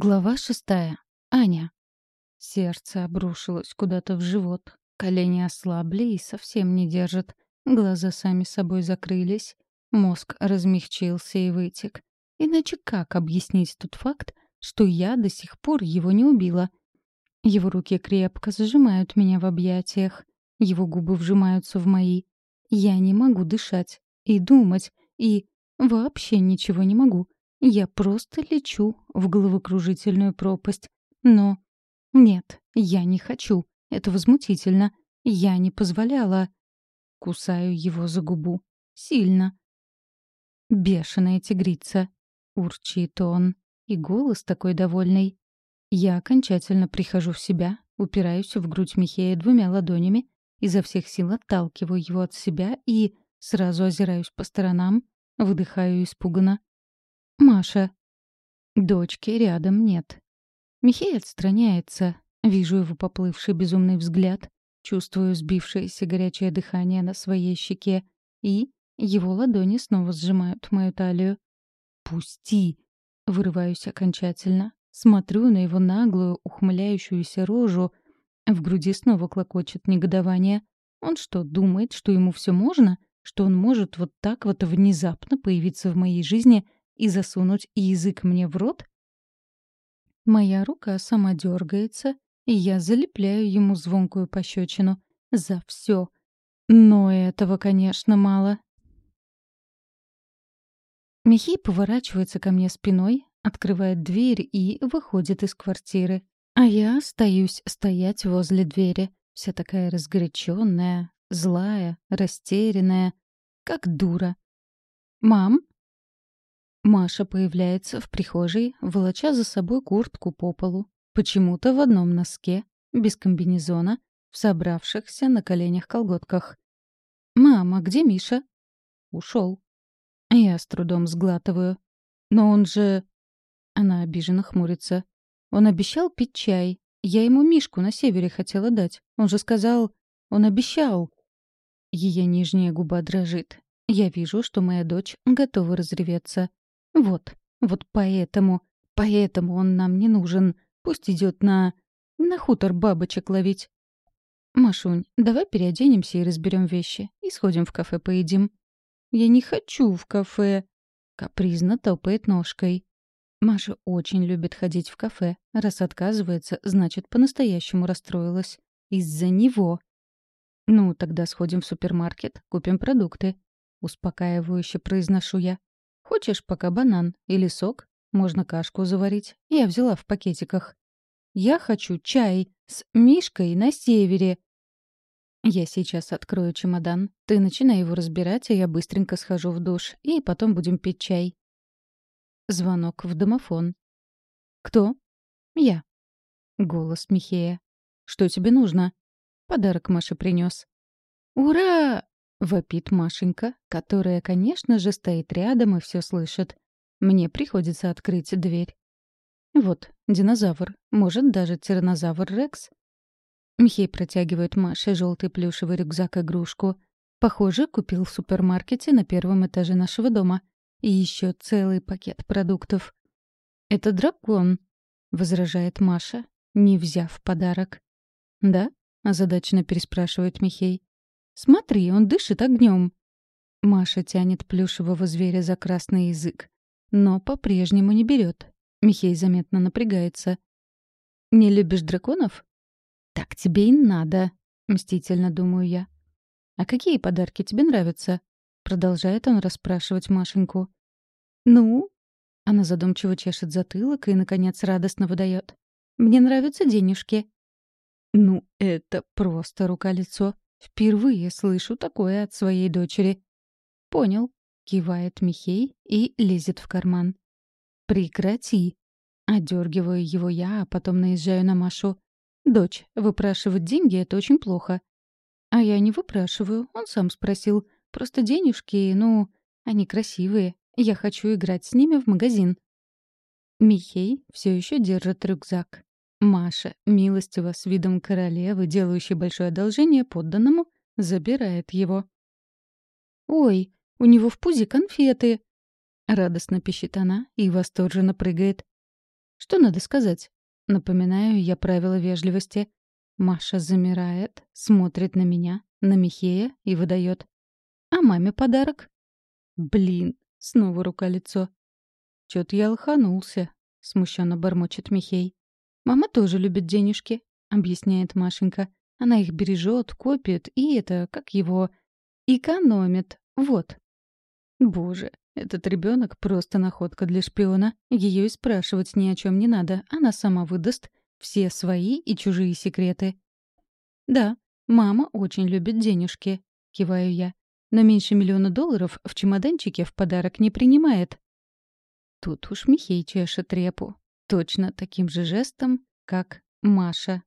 Глава шестая. Аня. Сердце обрушилось куда-то в живот. Колени ослабли и совсем не держат. Глаза сами собой закрылись. Мозг размягчился и вытек. Иначе как объяснить тот факт, что я до сих пор его не убила? Его руки крепко сжимают меня в объятиях. Его губы вжимаются в мои. Я не могу дышать и думать, и вообще ничего не могу. Я просто лечу в головокружительную пропасть. Но нет, я не хочу. Это возмутительно. Я не позволяла. Кусаю его за губу. Сильно. «Бешеная тигрица», — урчит он. И голос такой довольный. Я окончательно прихожу в себя, упираюсь в грудь Михея двумя ладонями, изо всех сил отталкиваю его от себя и сразу озираюсь по сторонам, выдыхаю испуганно. «Маша». Дочки рядом нет. Михей отстраняется. Вижу его поплывший безумный взгляд. Чувствую сбившееся горячее дыхание на своей щеке. И его ладони снова сжимают мою талию. «Пусти!» Вырываюсь окончательно. Смотрю на его наглую, ухмыляющуюся рожу. В груди снова клокочет негодование. Он что, думает, что ему все можно? Что он может вот так вот внезапно появиться в моей жизни — и засунуть язык мне в рот? Моя рука сама дергается, и я залепляю ему звонкую пощечину. За все. Но этого, конечно, мало. Михей поворачивается ко мне спиной, открывает дверь и выходит из квартиры. А я остаюсь стоять возле двери, вся такая разгоряченная, злая, растерянная, как дура. «Мам?» Маша появляется в прихожей, волоча за собой куртку по полу, почему-то в одном носке, без комбинезона, в собравшихся на коленях колготках. «Мама, где Миша?» «Ушел». Я с трудом сглатываю. «Но он же...» Она обиженно хмурится. «Он обещал пить чай. Я ему Мишку на севере хотела дать. Он же сказал... Он обещал...» Ее нижняя губа дрожит. Я вижу, что моя дочь готова разреветься. Вот, вот поэтому, поэтому он нам не нужен. Пусть идет на... на хутор бабочек ловить. Машунь, давай переоденемся и разберем вещи. И сходим в кафе поедим. Я не хочу в кафе. Капризно топает ножкой. Маша очень любит ходить в кафе. Раз отказывается, значит, по-настоящему расстроилась. Из-за него. Ну, тогда сходим в супермаркет, купим продукты. Успокаивающе произношу я. Хочешь пока банан или сок? Можно кашку заварить. Я взяла в пакетиках. Я хочу чай с Мишкой на севере. Я сейчас открою чемодан. Ты начинай его разбирать, а я быстренько схожу в душ. И потом будем пить чай. Звонок в домофон. «Кто?» «Я». Голос Михея. «Что тебе нужно?» Подарок Маше принес. «Ура!» — вопит Машенька, которая, конечно же, стоит рядом и все слышит. Мне приходится открыть дверь. Вот, динозавр. Может, даже тиранозавр Рекс. Михей протягивает Маше желтый плюшевый рюкзак-игрушку. Похоже, купил в супермаркете на первом этаже нашего дома. И еще целый пакет продуктов. «Это дракон», — возражает Маша, не взяв подарок. «Да?» — озадаченно переспрашивает Михей. Смотри, он дышит огнем. Маша тянет плюшевого зверя за красный язык, но по-прежнему не берет. Михей заметно напрягается. «Не любишь драконов?» «Так тебе и надо», — мстительно думаю я. «А какие подарки тебе нравятся?» Продолжает он расспрашивать Машеньку. «Ну?» Она задумчиво чешет затылок и, наконец, радостно выдает. «Мне нравятся денежки». «Ну, это просто рука-лицо. Впервые слышу такое от своей дочери. Понял, кивает Михей и лезет в карман. Прекрати. Одергиваю его я, а потом наезжаю на Машу. Дочь, выпрашивать деньги — это очень плохо. А я не выпрашиваю, он сам спросил. Просто денежки, ну, они красивые. Я хочу играть с ними в магазин. Михей все еще держит рюкзак. Маша, милостиво с видом королевы, делающей большое одолжение подданному, забирает его. «Ой, у него в пузе конфеты!» Радостно пищит она и восторженно прыгает. Что надо сказать? Напоминаю я правила вежливости. Маша замирает, смотрит на меня, на Михея и выдает. А маме подарок? Блин, снова рука-лицо. Чё-то я лоханулся, смущенно бормочет Михей. Мама тоже любит денежки, объясняет Машенька. Она их бережет, копит и это, как его, экономит. Вот. Боже, этот ребенок просто находка для шпиона. Ее и спрашивать ни о чем не надо. Она сама выдаст все свои и чужие секреты. Да, мама очень любит денежки, киваю я. Но меньше миллиона долларов в чемоданчике в подарок не принимает. Тут уж Михей чешет репу. Точно таким же жестом, как Маша.